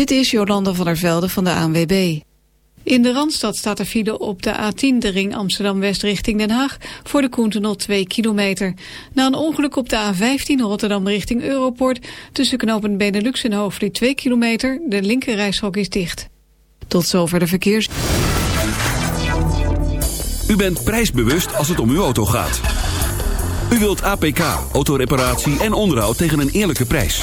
Dit is Jolanda van der Velde van de ANWB. In de Randstad staat er file op de A10, de ring Amsterdam-West richting Den Haag, voor de Koentenol 2 kilometer. Na een ongeluk op de A15 Rotterdam richting Europort, tussen knopen Benelux en Hoofdvliet 2 kilometer, de linkerrijstrook is dicht. Tot zover de verkeers. U bent prijsbewust als het om uw auto gaat. U wilt APK, autoreparatie en onderhoud tegen een eerlijke prijs.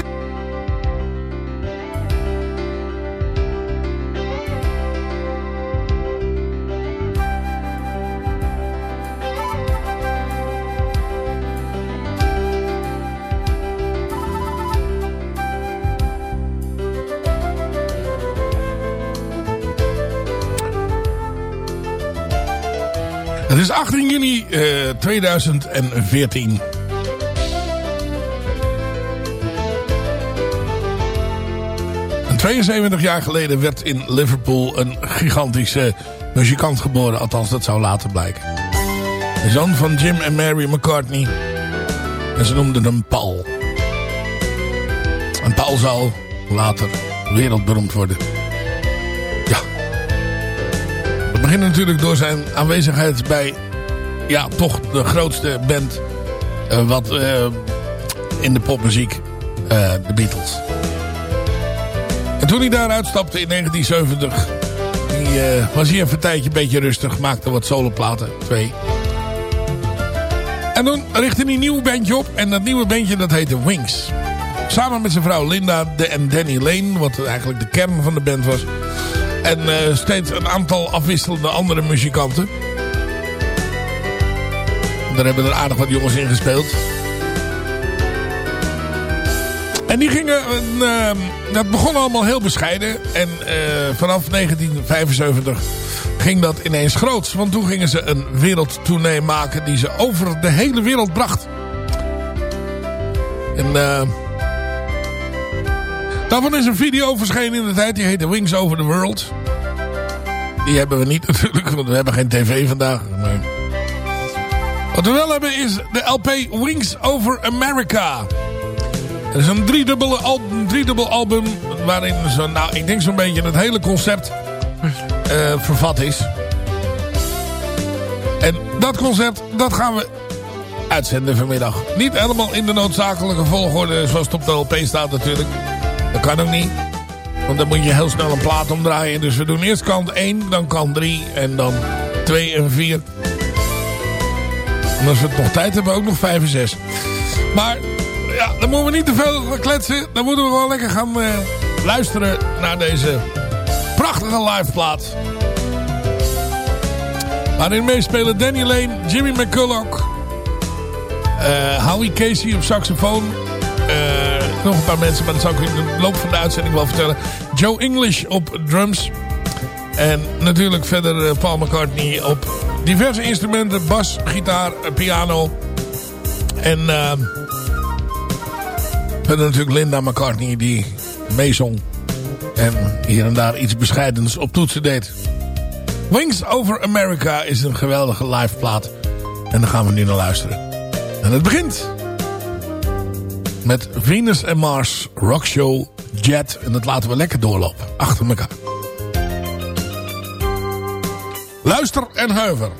Is 18 juni eh, 2014. En 72 jaar geleden werd in Liverpool een gigantische muzikant geboren. Althans, dat zou later blijken. De zoon van Jim en Mary McCartney. En ze noemden hem Paul. En Paul zou later wereldberoemd worden. We beginnen natuurlijk door zijn aanwezigheid bij... Ja, toch de grootste band... eh, wat eh, in de popmuziek... eh, de Beatles. En toen hij daar uitstapte in 1970... Die, eh, was hij even een tijdje een beetje rustig. Maakte wat soloplaten. Twee. En toen richtte hij een nieuw bandje op. En dat nieuwe bandje dat heette Wings. Samen met zijn vrouw Linda en Danny Lane. Wat eigenlijk de kern van de band was. En eh, steeds een aantal afwisselende andere muzikanten. Daar hebben er aardig wat jongens in gespeeld. En die gingen, uh, dat begon allemaal heel bescheiden. En uh, vanaf 1975 ging dat ineens groots. Want toen gingen ze een wereldtournee maken die ze over de hele wereld bracht. En uh, daarvan is een video verschenen in de tijd. Die heette Wings Over the World. Die hebben we niet natuurlijk, want we hebben geen tv vandaag. Wat we wel hebben is de LP Wings Over America. Het is een driedubbele album, driedubbel album waarin zo, nou, ik denk zo'n beetje het hele concept uh, vervat is. En dat concept, dat gaan we uitzenden vanmiddag. Niet helemaal in de noodzakelijke volgorde zoals het op de LP staat natuurlijk. Dat kan ook niet. Want dan moet je heel snel een plaat omdraaien. Dus we doen eerst kant 1, dan kant 3 en dan 2 en 4. En als we het nog tijd hebben, ook nog 5 en 6. Maar ja, dan moeten we niet te veel kletsen. Dan moeten we gewoon lekker gaan uh, luisteren naar deze prachtige live plaat. Waarin meespelen Danny Lane, Jimmy McCulloch, uh, Howie Casey op saxofoon. Uh, nog een paar mensen, maar dat zal ik in de loop van de uitzending wel vertellen. Joe English op drums. En natuurlijk verder Paul McCartney op diverse instrumenten. Bas, gitaar, piano. En verder natuurlijk Linda McCartney die meezong. En hier en daar iets bescheidens op toetsen deed. Wings Over America is een geweldige live plaat. En daar gaan we nu naar luisteren. En het begint met Venus en Mars Rockshow Jet. En dat laten we lekker doorlopen. Achter elkaar. Luister en huiver.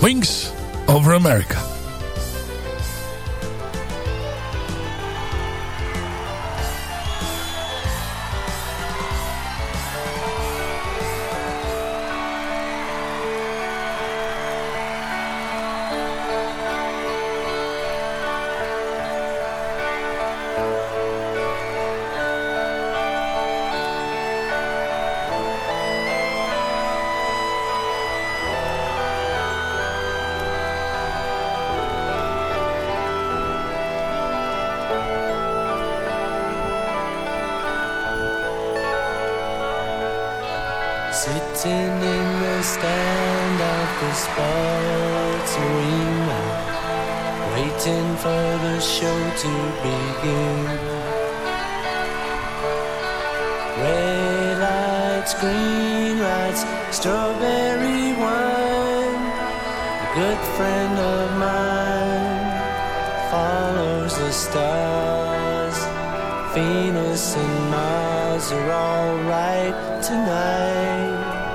Wings Over America. Venus and Mars are alright tonight.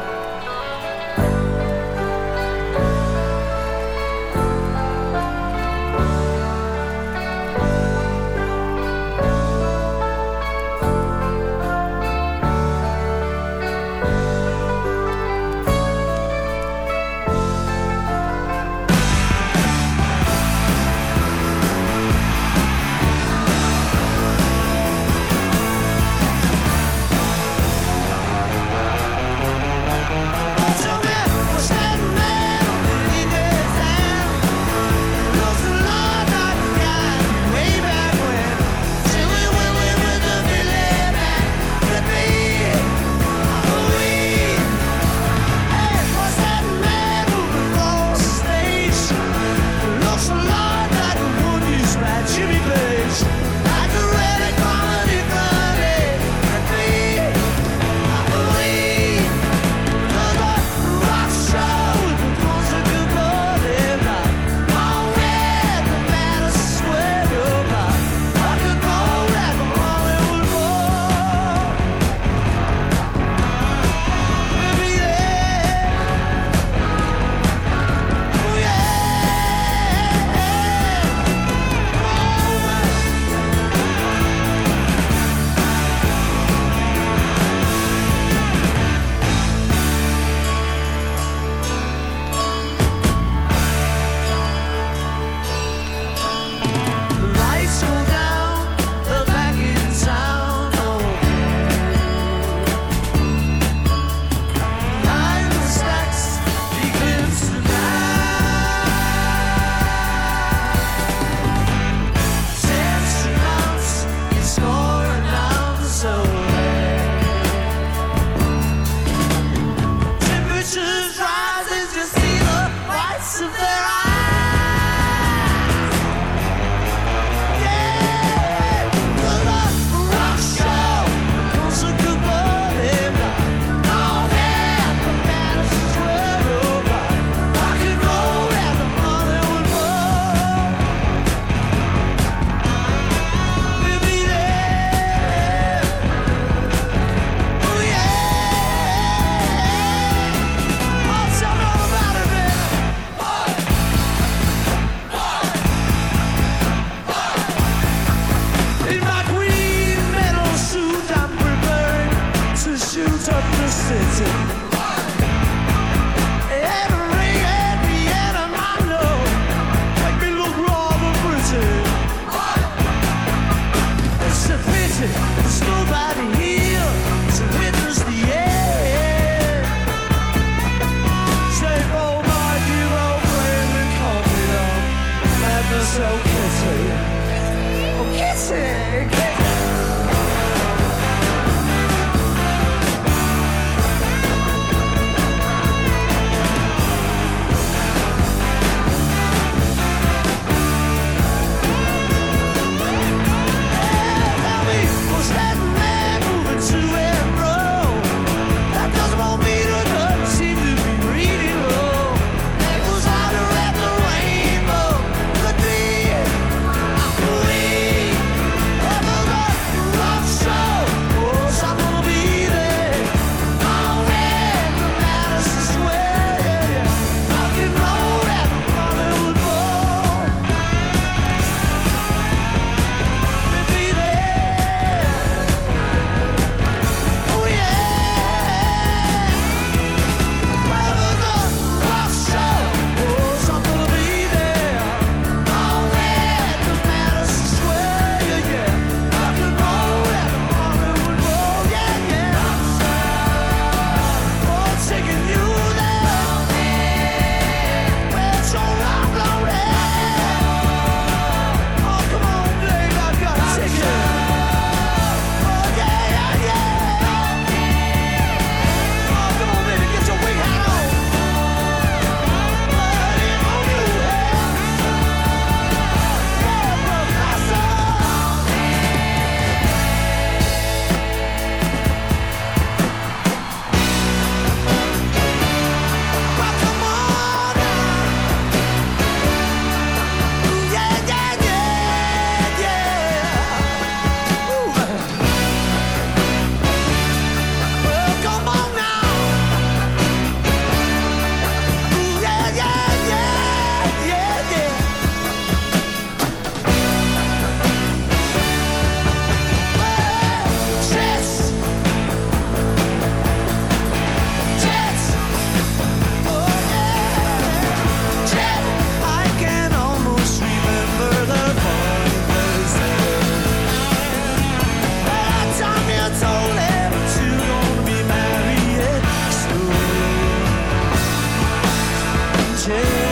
take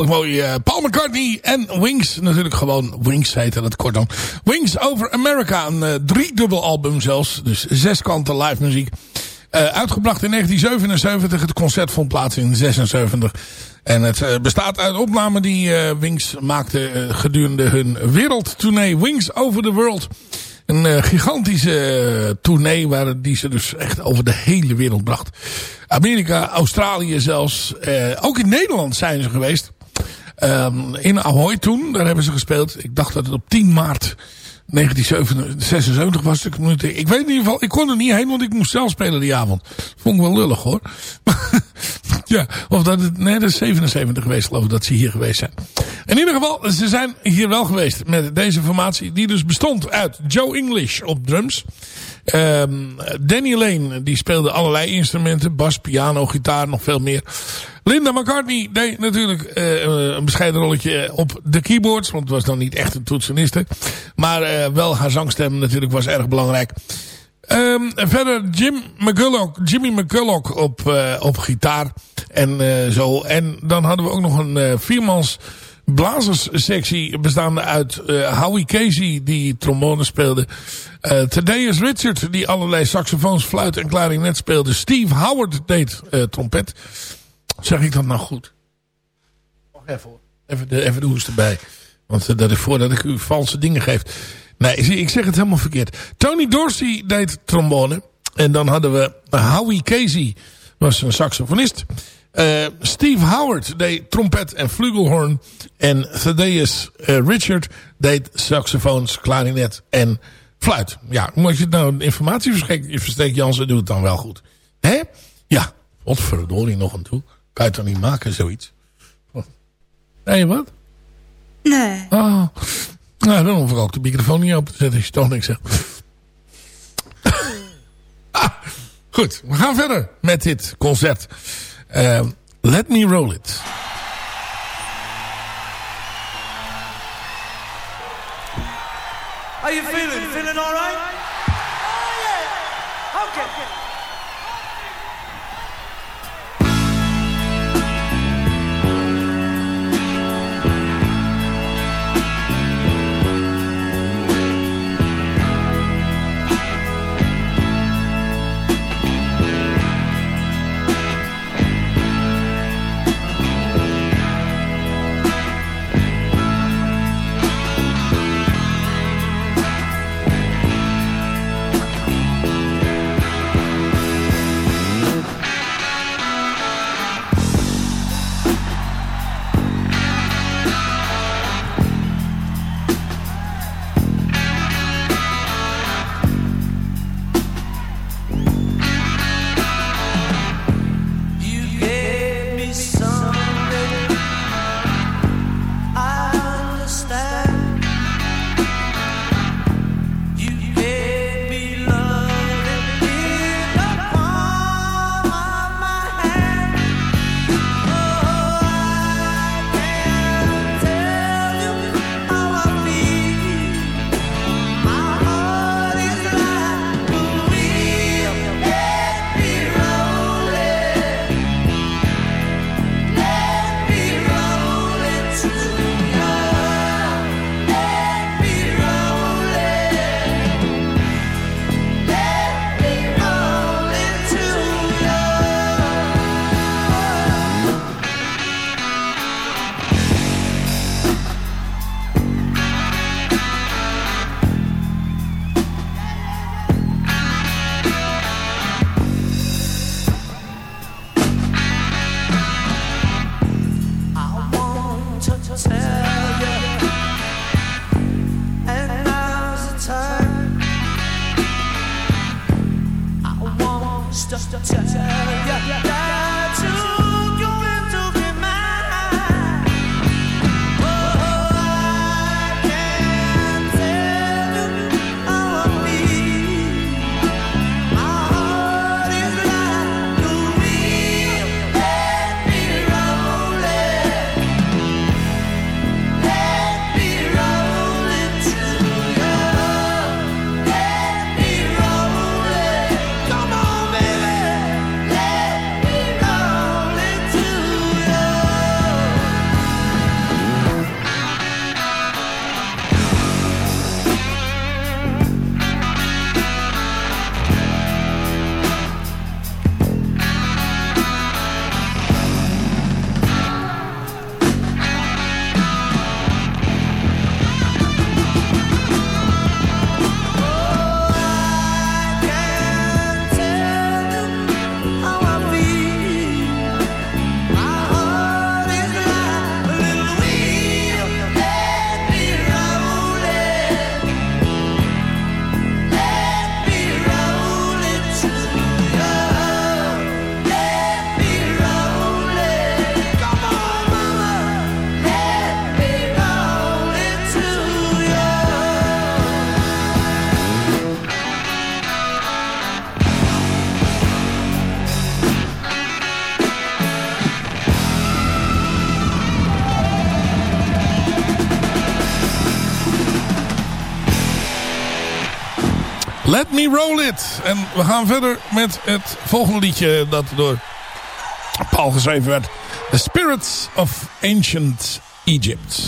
geweldig mooi. eh, Paul McCartney en Wings. Natuurlijk gewoon Wings heette dat kortom. Wings Over America. Een eh, driedubbel album zelfs. Dus zes kanten live muziek. Eh, uitgebracht in 1977. Het concert vond plaats in 76. En het bestaat uit opnamen die Wings maakte gedurende hun wereldtournee. Wings Over the World. Een gigantische tournee waar die ze dus echt over de hele wereld bracht. Amerika, Australië zelfs. Ook in Nederland zijn ze geweest. Ehm, in Ahoy toen, daar hebben ze gespeeld. Ik dacht dat het op 10 maart 1976 was. Ik, ik weet in ieder geval, ik kon er niet heen, want ik moest zelf spelen die avond. Vond ik wel lullig hoor. ja, of dat het, nee, dat is 77 geweest geloof ik dat ze hier geweest zijn. In ieder geval, ze zijn hier wel geweest met deze formatie. Die dus bestond uit Joe English op drums. Ehm, Danny Lane, die speelde allerlei instrumenten. Bas, piano, gitaar, nog veel meer. Linda McCartney deed natuurlijk eh, een bescheiden rolletje op de keyboards. Want het was dan niet echt een toetseniste. Maar eh, wel haar zangstem natuurlijk was erg belangrijk. Ehm, verder Jim McCulloch, Jimmy McCulloch op, eh, op gitaar. En eh, zo. En dan hadden we ook nog een eh, viermans blazerssectie bestaande uit Howie Casey die trombone speelde. eh Thaddeus Richard die allerlei saxofoons, fluit en klarinet speelde. Steve Howard deed trompet. Zeg ik dat nou goed? Wacht even hoor. Even de, even de hoest erbij. Want dat is voordat ik u valse dingen geef. Nee, zie, ik zeg het helemaal verkeerd. Tony Dorsey deed trombone. En dan hadden we Howie Casey. Was een saxofonist. Eh, Steve Howard deed trompet en flugelhorn. En Thaddeus eh, Richard deed saxofoons, klarinet en fluit. Ja, moet je het nou informatie versteken? Versteek Jansen doet het dan wel goed. Hè? Ja, godverdorie nog aan toe. Kan je het dan niet maken, zoiets? Nee, wat? Nee. Oh. Nou, dan hoef ik ook de microfoon niet open te zetten als je toch niks zegt. ah, goed, we gaan verder met dit concert. Eh, Let Me Roll It. How you feeling? Feeling all right? Oh, yeah. Okay. Let Me Roll It. En we gaan verder met het volgende liedje dat door Paul geschreven werd. The Spirits of Ancient Egypt.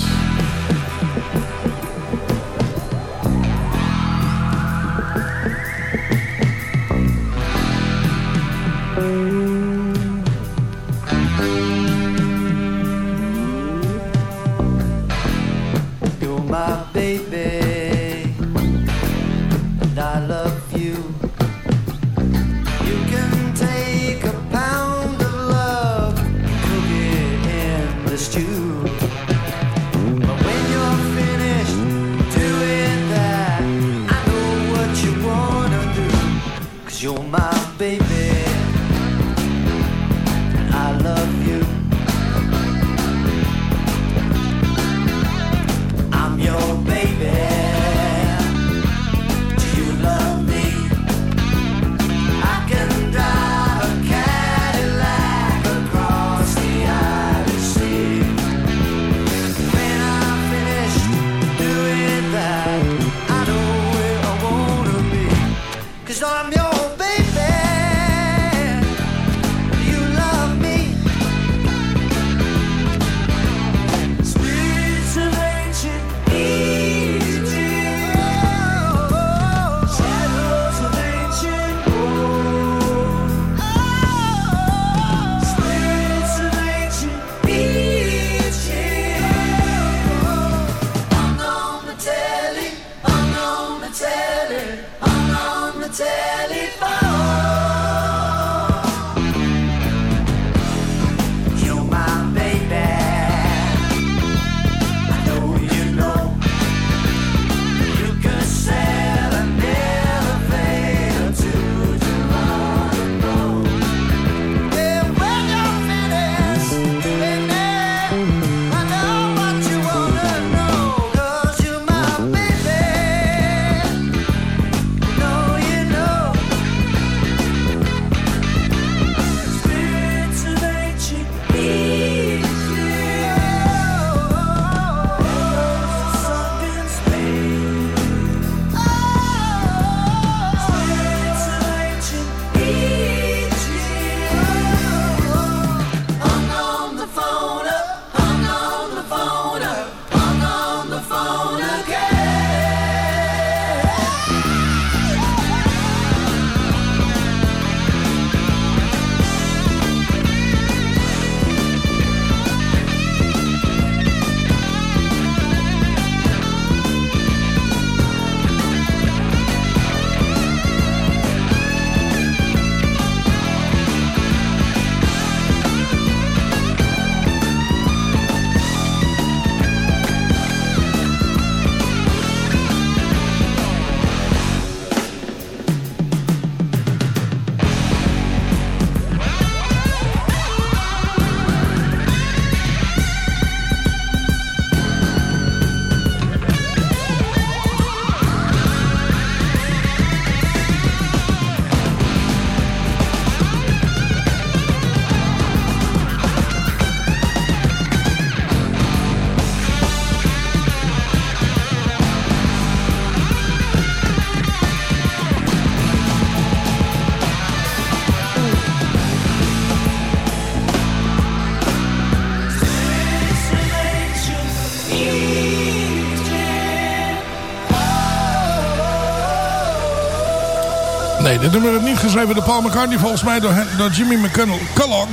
dit nummer werd niet geschreven door Paul McCartney, volgens mij door, Jimmy McCullough.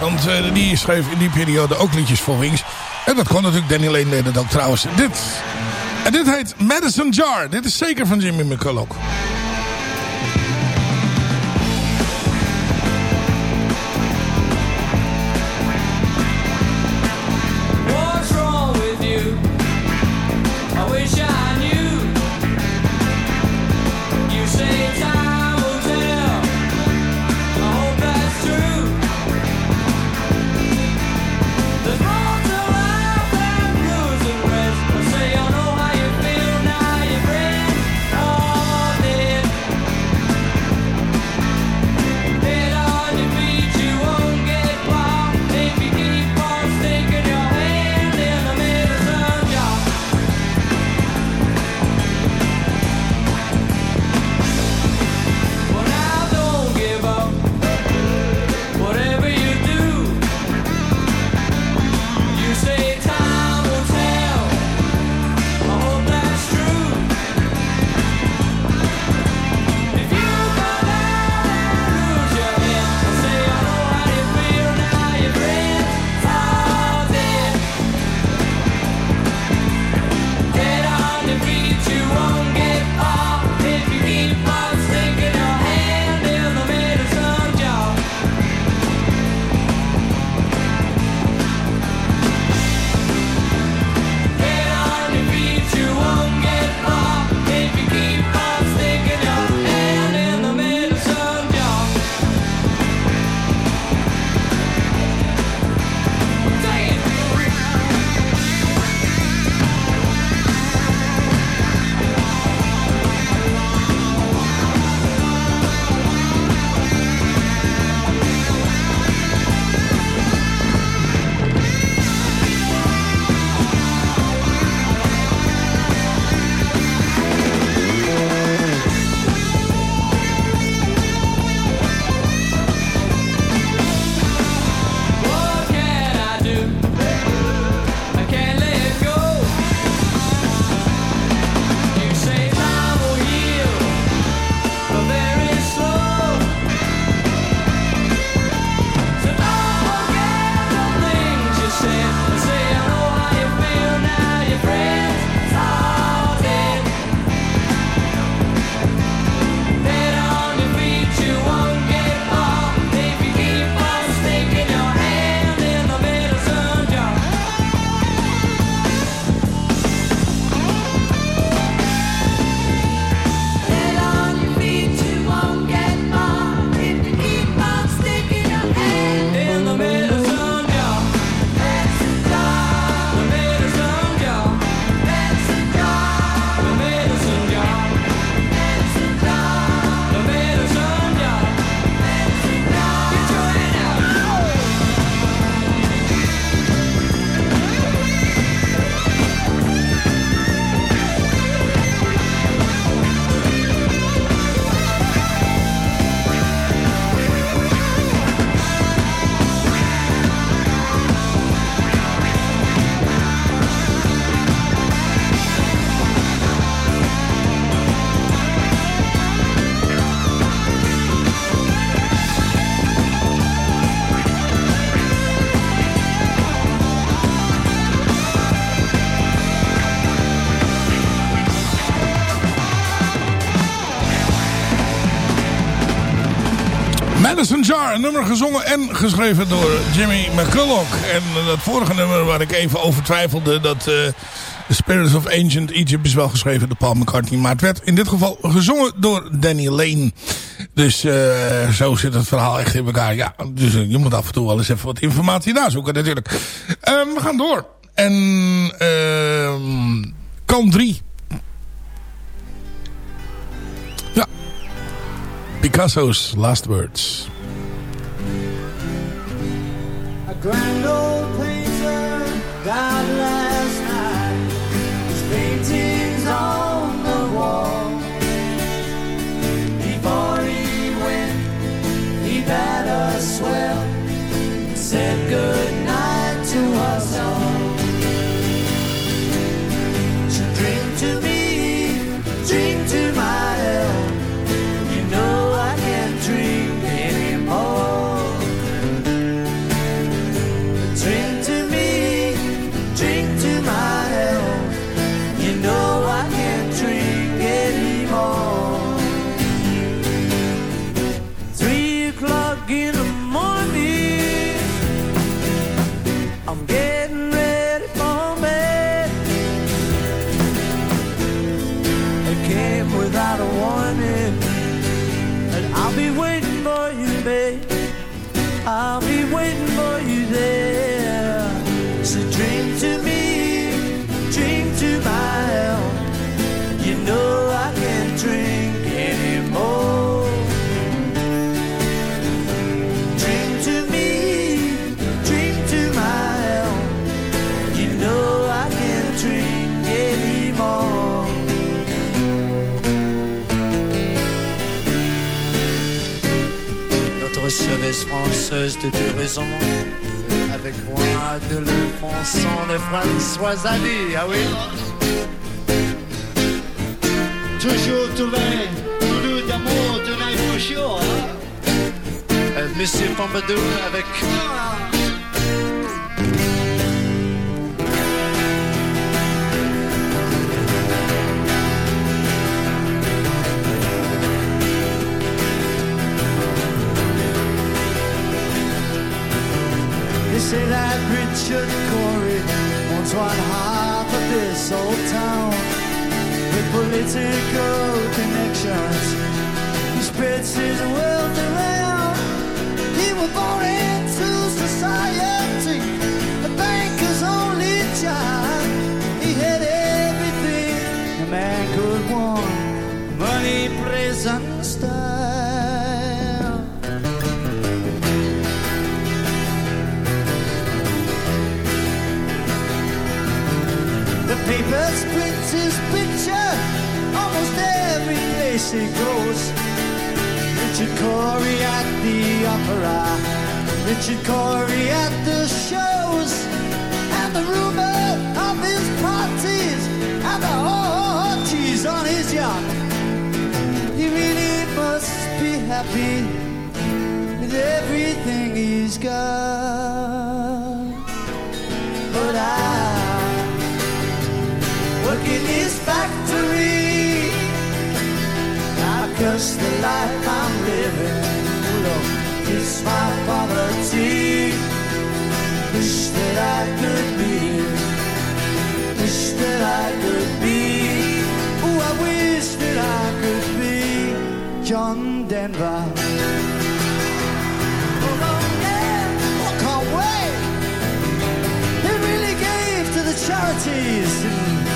Want eh, die schreef in die periode ook liedjes voor Wings. En dat kon natuurlijk Danny Lane deed dat ook trouwens. Dit. En dit heet Madison Jar. Dit is zeker van Jimmy McCullough. Madison Jar, een nummer gezongen en geschreven door Jimmy McCulloch. En eh, dat vorige nummer waar ik even over twijfelde, dat uh, The Spirits of Ancient Egypt is wel geschreven door Paul McCartney. Maar het werd in dit geval gezongen door Danny Lane. Dus uh, zo zit het verhaal echt in elkaar. Ja, dus je moet af en toe wel eens even wat informatie nazoeken natuurlijk. Um, we gaan door. En uh, kan 3. Picasso's Last Words. A grand old painter died last night. His paintings on the wall. Before he went, he bade us well. Said good night to us all. Cerise française de deux raisons Avec moi de le fond de François Ali Ah oui Toujours trouvé, toujours d'amour, sure. Hein? Euh, Monsieur Pompadour avec Richard Corey owns one half of this old town with political connections. He spreads his wealth around. He was born into goes. Richard Corey at the opera, Richard Corey at the shows, and the rumor of his parties and the orgies on his yacht. He really must be happy with everything he's got. But I work in his factory. Curse the life I'm living. Lord, it's my poverty. Wish that I could be. Wish that I could be. Oh, I wish that I could be John Denver. Oh, charities and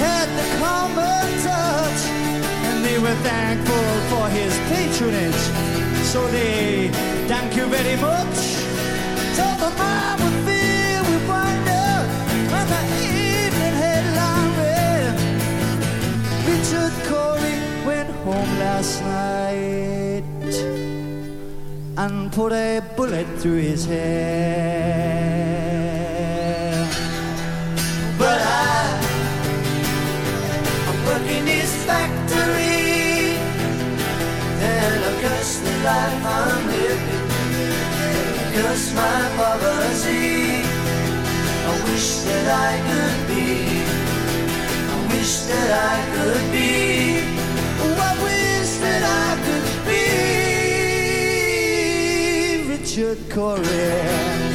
had the common touch, they were thankful for his patronage. So they thank you very much. So the mind would fill with wonder when the evening headline read. Richard Corey went home last night and put a bullet through his head. Life I'm living, curse my poverty. I wish that I could be, I wish that I could be, oh, I wish that I could be Richard Corea.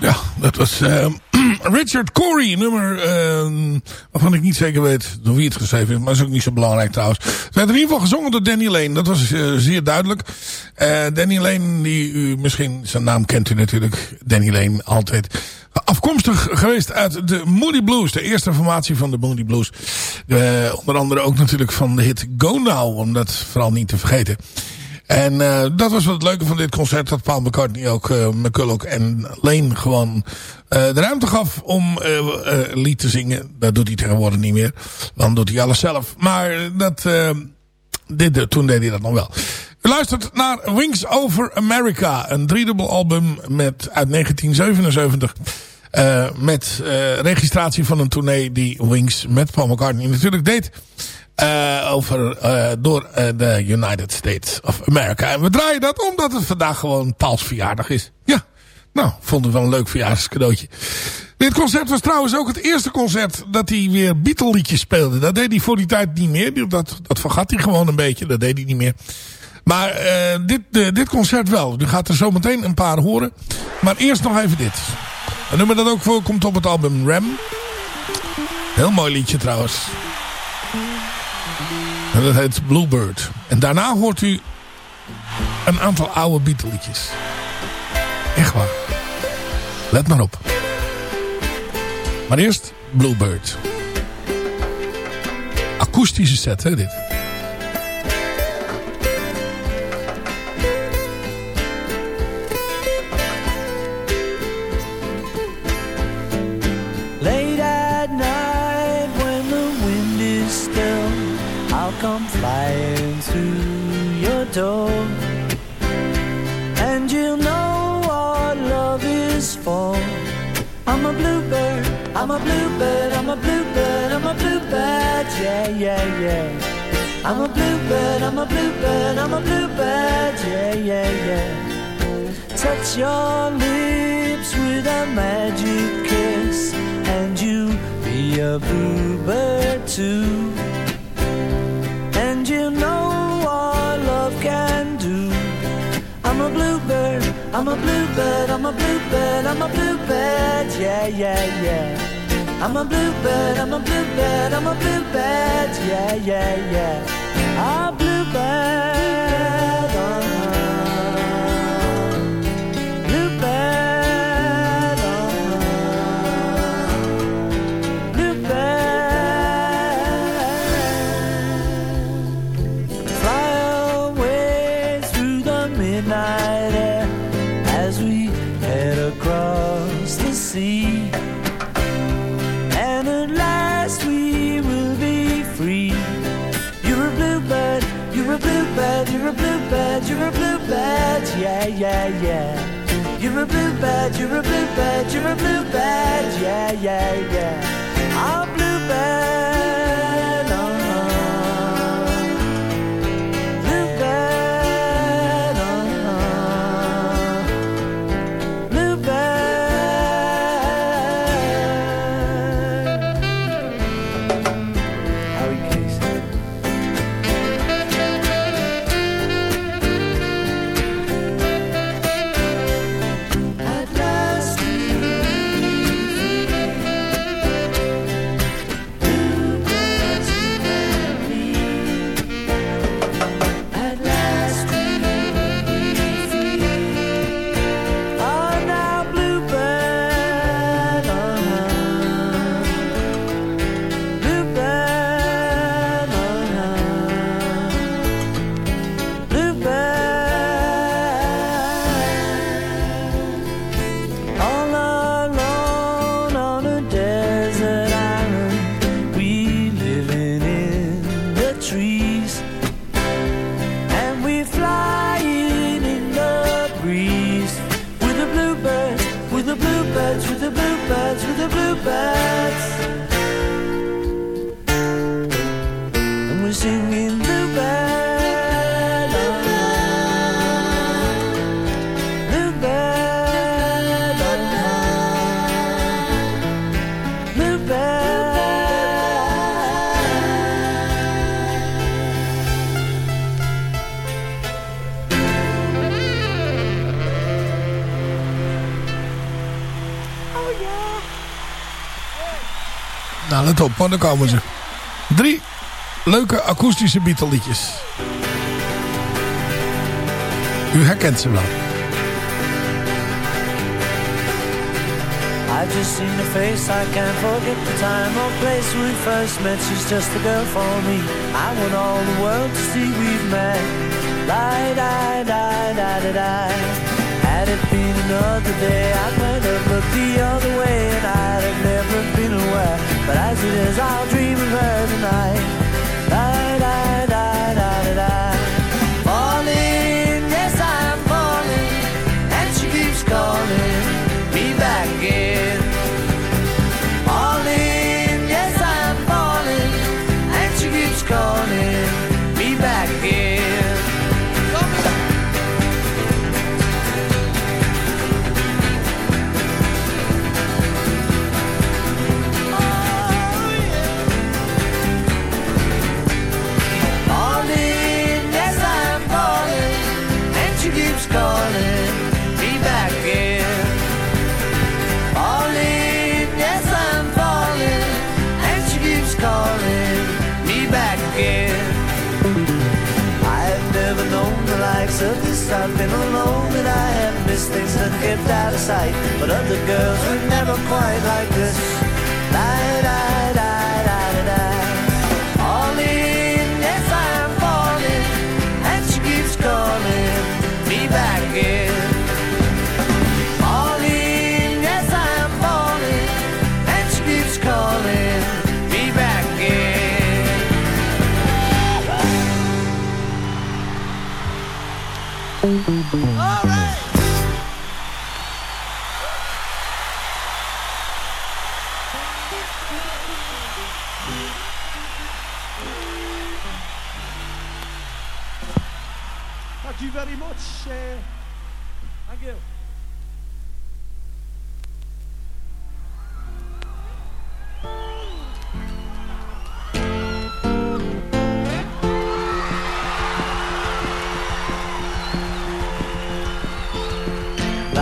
Ja, dat was eh, Richard Corey, nummer eh, waarvan ik niet zeker weet door wie het geschreven is. Maar is ook niet zo belangrijk trouwens. Het werd in ieder geval gezongen door Danny Lane. Dat was eh, zeer duidelijk. Eh, Danny Lane, die u misschien, zijn naam kent u natuurlijk. Danny Lane, altijd afkomstig geweest uit de Moody Blues. De eerste formatie van de Moody Blues. Eh, onder andere ook natuurlijk van de hit Go Now, om dat vooral niet te vergeten. En uh, dat was wat het leuke van dit concert. Dat Paul McCartney ook uh, McCulloch en Lane gewoon uh, de ruimte gaf om lied te zingen. Dat doet hij tegenwoordig niet meer. Dan doet hij alles zelf. Maar dat, dit, toen deed hij dat nog wel. U luistert naar Wings Over America. Een driedubbel album met, uit 1977. Uh, met registratie van een tournee die Wings met Paul McCartney natuurlijk deed. Uh, over, door de United States of America. En we draaien dat omdat het vandaag gewoon Pauls verjaardag is. Ja, nou, vond het wel een leuk verjaardagscadeautje. Dit concert was trouwens ook het eerste concert dat hij weer Beatle liedjes speelde. Dat deed hij voor die tijd niet meer. Dat, dat vergat hij gewoon een beetje. Dat deed hij niet meer. Maar uh, dit, uh, dit concert wel. U gaat er zo meteen een paar horen. Maar eerst nog even dit. Een nummer dat ook voorkomt op het album Ram. Heel mooi liedje trouwens. En dat heet Bluebird. En daarna hoort u een aantal oude Beatle liedjes. Echt waar. Let maar op. Maar eerst Bluebird. Akoestische set hè dit. Through your door. And you'll know what love is for. I'm a bluebird, I'm a bluebird, I'm a bluebird, I'm a bluebird, yeah, yeah, yeah. I'm a bluebird, I'm a bluebird, I'm a bluebird, yeah, yeah, yeah. Touch your lips with a magic kiss, and you'll be a bluebird too. Bluebird, I'm a bluebird, I'm a bluebird, I'm a bluebird, yeah, yeah, yeah. I'm a bluebird, I'm a bluebird, I'm a bluebird, yeah, yeah, yeah. A yeah, yeah, yeah. You're a bluebird, you're a bluebird, you're a bluebird, yeah, yeah, yeah. Op, hoor, daar komen ze. Drie leuke akoestische Beatle liedjes. U herkent ze wel. I've just seen her face, I can't forget the time or place we first met. She's just the girl for me. I want all the world to see we've met. Die, die, die, die, die, die. Had it been another day, I might have looked the other sight. But other girls were never quite like this.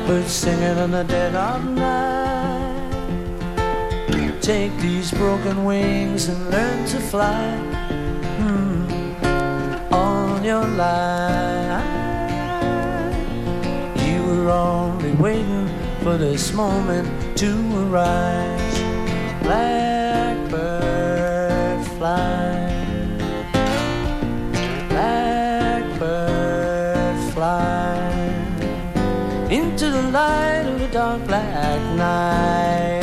Blackbird singing in the dead of night. Take these broken wings and learn to fly. Mm, all your life, you were only waiting for this moment to arise. Blackbird fly. Light of the dark black night.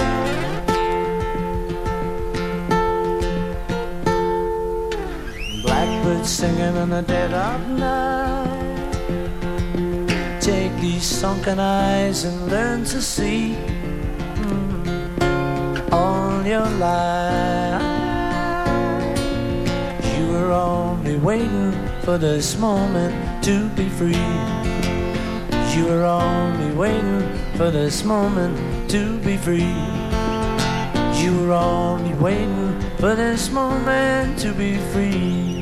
Blackbird singing in the dead of night. Take these sunken eyes and learn to see mm, all your life. You were only waiting for this moment to be free. You were only waiting for this moment to be free. You were only waiting for this moment to be free.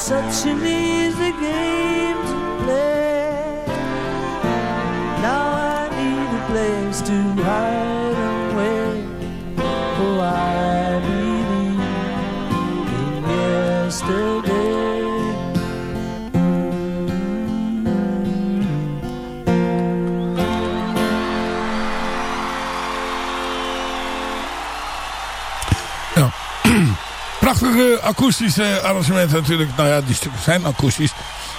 Such an easy game Prachtige akoestische arrangementen natuurlijk. Nou ja, die stukken zijn akoestisch.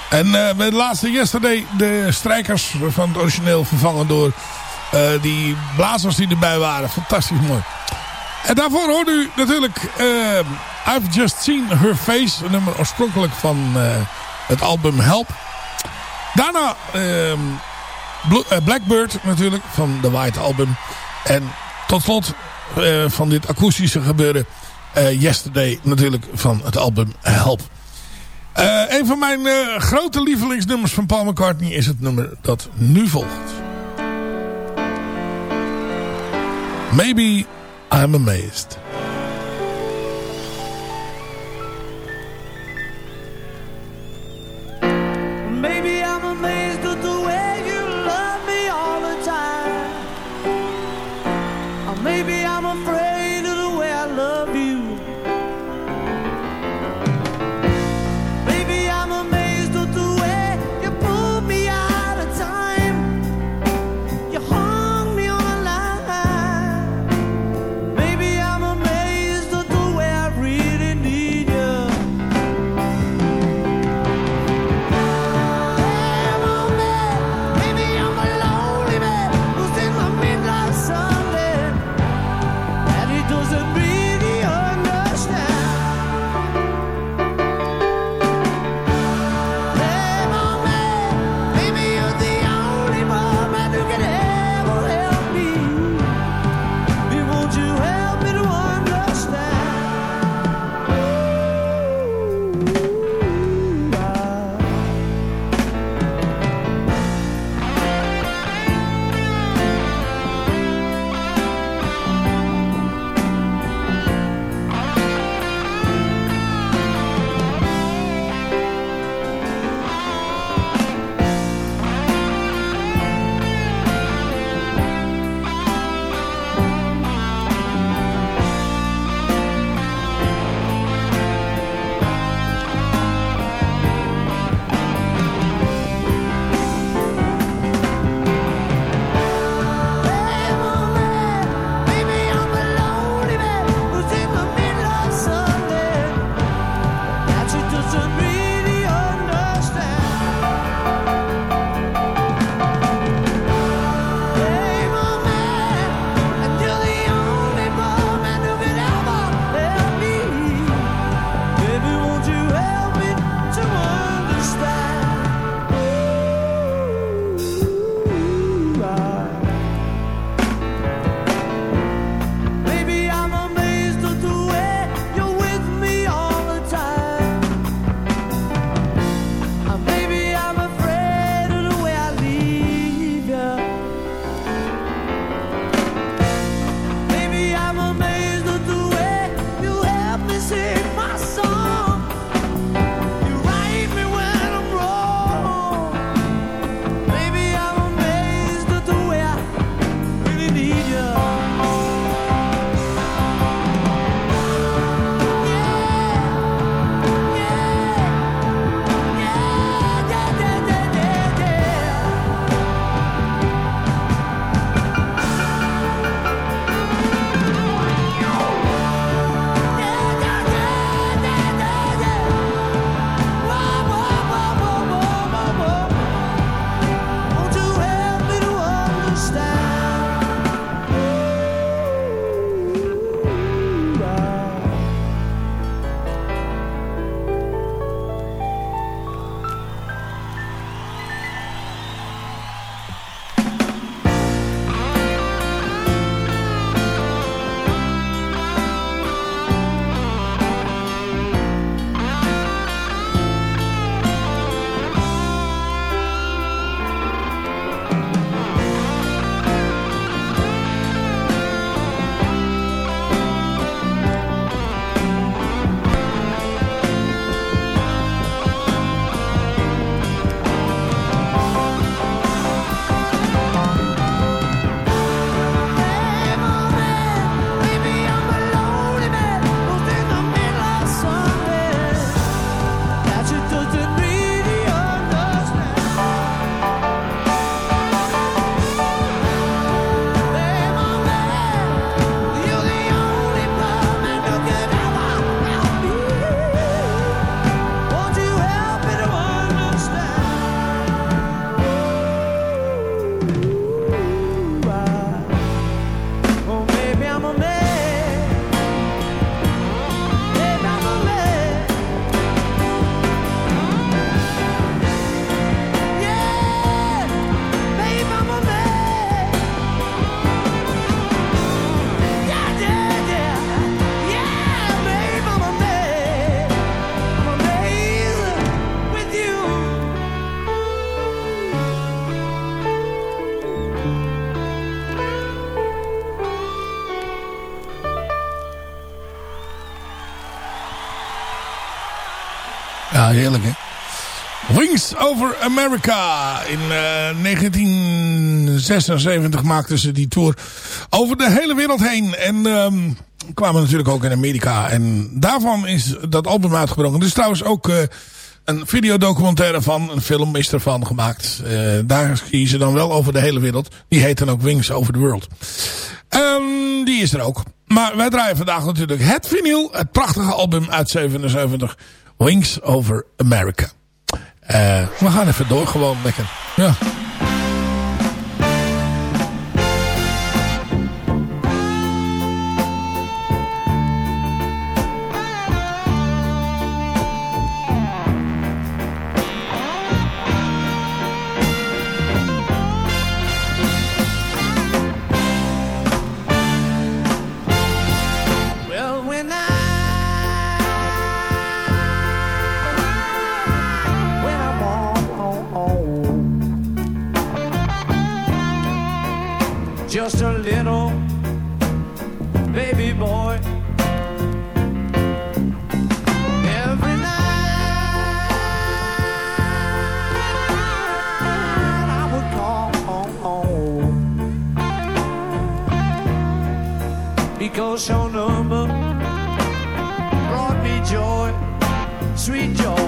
En met de laatste Yesterday de strijkers van het origineel vervangen door eh, die blazers die erbij waren. Fantastisch mooi. En daarvoor hoorde u natuurlijk eh, I've Just Seen Her Face. Een nummer oorspronkelijk van eh, het album Help. Daarna ehm, eh, Blackbird natuurlijk van de White Album. En tot slot van dit akoestische gebeuren eh, Yesterday natuurlijk van het album Help. Eh, een van mijn eh, grote lievelingsnummers van Paul McCartney is het nummer dat nu volgt. Maybe I'm amazed. Heerlijk hè. Wings Over America. In eh, 1976 maakten ze die tour over de hele wereld heen. En ehm, kwamen natuurlijk ook in Amerika. En daarvan is dat album uitgebroken. Er is trouwens ook eh, een videodocumentaire van. Een film is ervan gemaakt. Eh, daar zie ze dan wel over de hele wereld. Die heet dan ook Wings Over the World. Ehm, die is er ook. Maar wij draaien vandaag natuurlijk het vinyl. Het prachtige album uit 77. Wings Over America. Eh, we gaan even door gewoon lekker. Ja. Because your number brought me joy, sweet joy.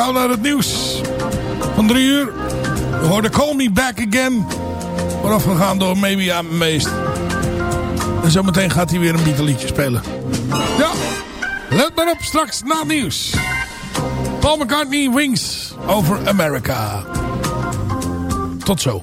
Gauw naar het nieuws van drie uur. We hoorden Call Me Back Again. Vooraf gegaan door Maybe I'm Amazed. En zometeen gaat hij weer een Beatle spelen. Ja, let maar op straks na het nieuws. Paul McCartney Wings over America. Tot zo.